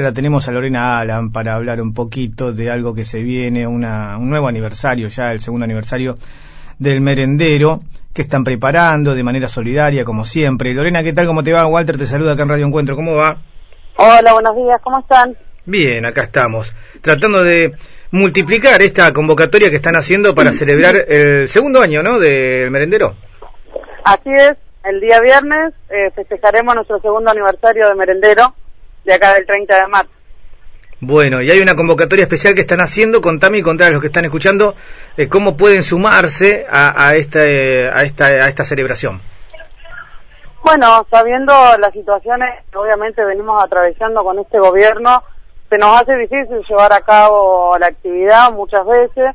La tenemos a Lorena Alan para hablar un poquito de algo que se viene, una, un nuevo aniversario, ya el segundo aniversario del merendero, que están preparando de manera solidaria, como siempre. Lorena, ¿qué tal? ¿Cómo te va? Walter te saluda acá en Radio Encuentro. ¿Cómo va? Hola, buenos días. ¿Cómo están? Bien, acá estamos, tratando de multiplicar esta convocatoria que están haciendo para celebrar el segundo año, ¿no?, del merendero. Así es, el día viernes eh, festejaremos nuestro segundo aniversario de merendero de acá del 30 de marzo. Bueno, y hay una convocatoria especial que están haciendo. Contame y contá a los que están escuchando eh, cómo pueden sumarse a, a, esta, eh, a, esta, a esta celebración. Bueno, sabiendo las situaciones que obviamente venimos atravesando con este gobierno, se nos hace difícil llevar a cabo la actividad muchas veces.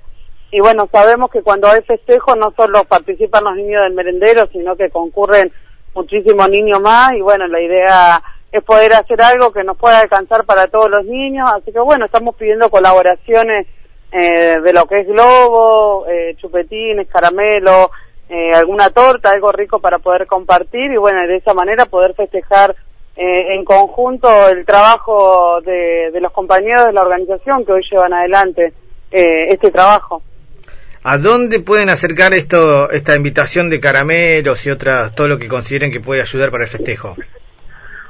Y bueno, sabemos que cuando hay festejo no solo participan los niños del merendero, sino que concurren muchísimos niños más. Y bueno, la idea es poder hacer algo que nos pueda alcanzar para todos los niños. Así que bueno, estamos pidiendo colaboraciones eh, de lo que es globo, eh, chupetines, caramelo, eh, alguna torta, algo rico para poder compartir y bueno, de esa manera poder festejar eh, en conjunto el trabajo de, los compañeros de la organización que hoy llevan adelante eh, este trabajo. ¿A dónde pueden acercar esto, esta invitación de caramelos y otras, todo lo que consideren que puede ayudar para el festejo?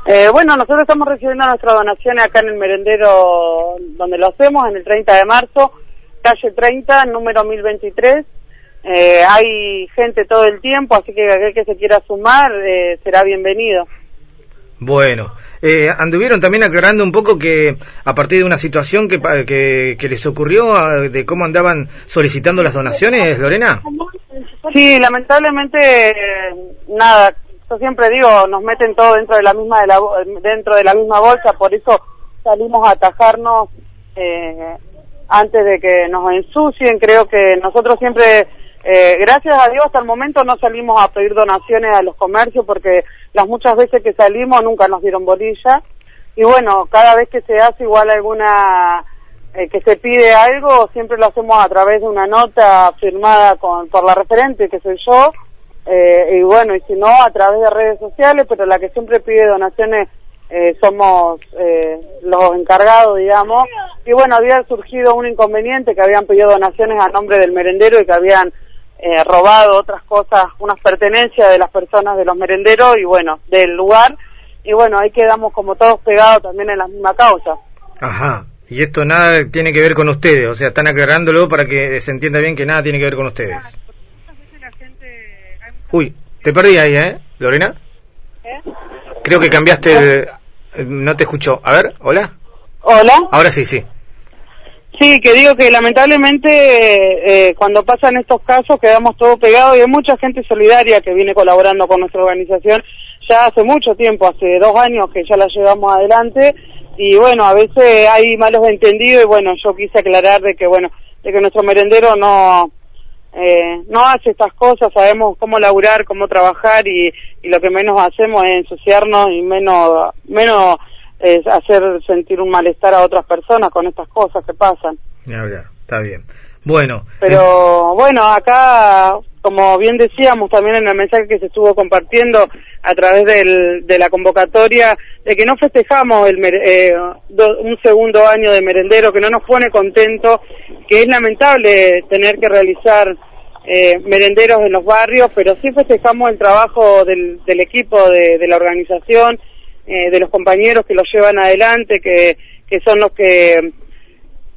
Eh, bueno, nosotros estamos recibiendo nuestras donaciones acá en el merendero donde lo hacemos, en el 30 de marzo, calle 30, número 1023. Eh, hay gente todo el tiempo, así que aquel que se quiera sumar eh, será bienvenido. Bueno, eh, anduvieron también aclarando un poco que a partir de una situación que, que, que les ocurrió, de cómo andaban solicitando las donaciones, Lorena. Sí, lamentablemente, nada, yo siempre digo, nos meten todo dentro de la misma de la, dentro de la misma bolsa, por eso salimos a atajarnos eh, antes de que nos ensucien. Creo que nosotros siempre, eh, gracias a Dios, hasta el momento no salimos a pedir donaciones a los comercios porque las muchas veces que salimos nunca nos dieron bolilla. Y bueno, cada vez que se hace igual alguna eh, que se pide algo, siempre lo hacemos a través de una nota firmada con por la referente, que soy yo, eh, y bueno, y si no, a través de redes sociales, pero la que siempre pide donaciones eh, somos eh, los encargados, digamos. Y bueno, había surgido un inconveniente que habían pedido donaciones a nombre del merendero y que habían eh, robado otras cosas, unas pertenencias de las personas de los merenderos y bueno, del lugar. Y bueno, ahí quedamos como todos pegados también en la misma causa. Ajá. Y esto nada tiene que ver con ustedes, o sea, están aclarándolo para que se entienda bien que nada tiene que ver con ustedes. Uy, te perdí ahí, ¿eh? Lorena. ¿Eh? Creo que cambiaste. El... No te escucho. A ver, hola. Hola. Ahora sí, sí. Sí, que digo que lamentablemente eh, cuando pasan estos casos quedamos todos pegados y hay mucha gente solidaria que viene colaborando con nuestra organización ya hace mucho tiempo, hace dos años que ya la llevamos adelante y bueno, a veces hay malos entendidos y bueno, yo quise aclarar de que bueno, de que nuestro merendero no eh, no hace estas cosas, sabemos cómo laburar, cómo trabajar y, y lo que menos hacemos es ensuciarnos y menos, menos es hacer sentir un malestar a otras personas con estas cosas que pasan. Ya, ya, está bien. Bueno. Pero bueno, acá, como bien decíamos también en el mensaje que se estuvo compartiendo a través del, de la convocatoria, de que no festejamos el, eh, do, un segundo año de merendero, que no nos pone contento, que es lamentable tener que realizar eh, merenderos en los barrios, pero sí festejamos el trabajo del, del equipo de, de, la organización, eh, de los compañeros que lo llevan adelante, que, que son los que,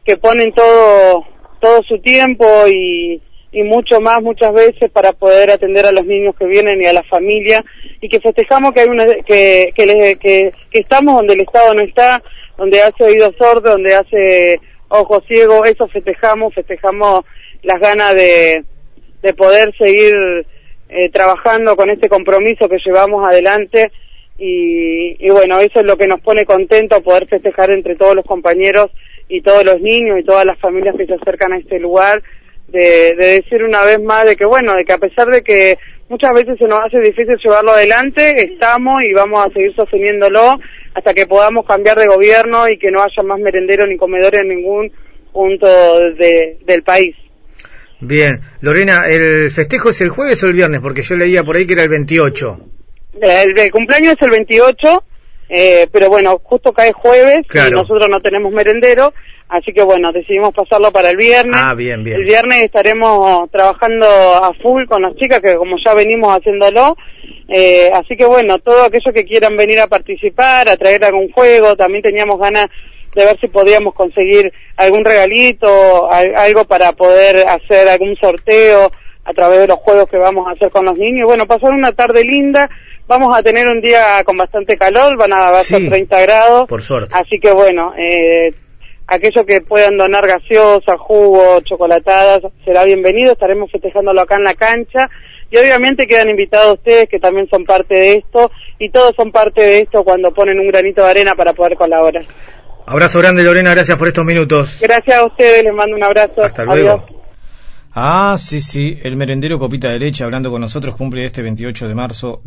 que ponen todo, todo su tiempo y, y mucho más muchas veces para poder atender a los niños que vienen y a la familia. Y que festejamos que hay una que que, le, que, que estamos donde el Estado no está, donde hace oído sordo, donde hace ojo ciego, eso festejamos, festejamos las ganas de de poder seguir eh, trabajando con este compromiso que llevamos adelante y, y bueno, eso es lo que nos pone contentos poder festejar entre todos los compañeros y todos los niños y todas las familias que se acercan a este lugar, de, de decir una vez más de que bueno, de que a pesar de que muchas veces se nos hace difícil llevarlo adelante, estamos y vamos a seguir sosteniéndolo hasta que podamos cambiar de gobierno y que no haya más merenderos ni comedores en ningún punto de, del país. Bien, Lorena, ¿el festejo es el jueves o el viernes? Porque yo leía por ahí que era el 28. El, el cumpleaños es el 28 Eh, pero bueno, justo cae jueves Claro. y nosotros no tenemos merendero, así que bueno, decidimos pasarlo para el viernes. Ah, bien, bien. El viernes estaremos trabajando a full con las chicas, que como ya venimos haciéndolo. Eh, así que bueno, todos aquellos que quieran venir a participar, a traer algún juego, también teníamos ganas de ver si podíamos conseguir algún regalito, al- algo para poder hacer algún sorteo a través de los juegos que vamos a hacer con los niños. Bueno, pasar una tarde linda. Vamos a tener un día con bastante calor, van a, va a ser Sí, 30 grados. por suerte. Así que bueno, eh, aquellos que puedan donar gaseosa, jugo, chocolatadas, será bienvenido. Estaremos festejándolo acá en la cancha. Y obviamente quedan invitados ustedes que también son parte de esto y todos son parte de esto cuando ponen un granito de arena para poder colaborar. Abrazo grande Lorena, gracias por estos minutos. Gracias a ustedes, les mando un abrazo. Hasta luego. Adiós. Ah, sí, sí, el merendero Copita de Leche hablando con nosotros cumple este 28 de marzo.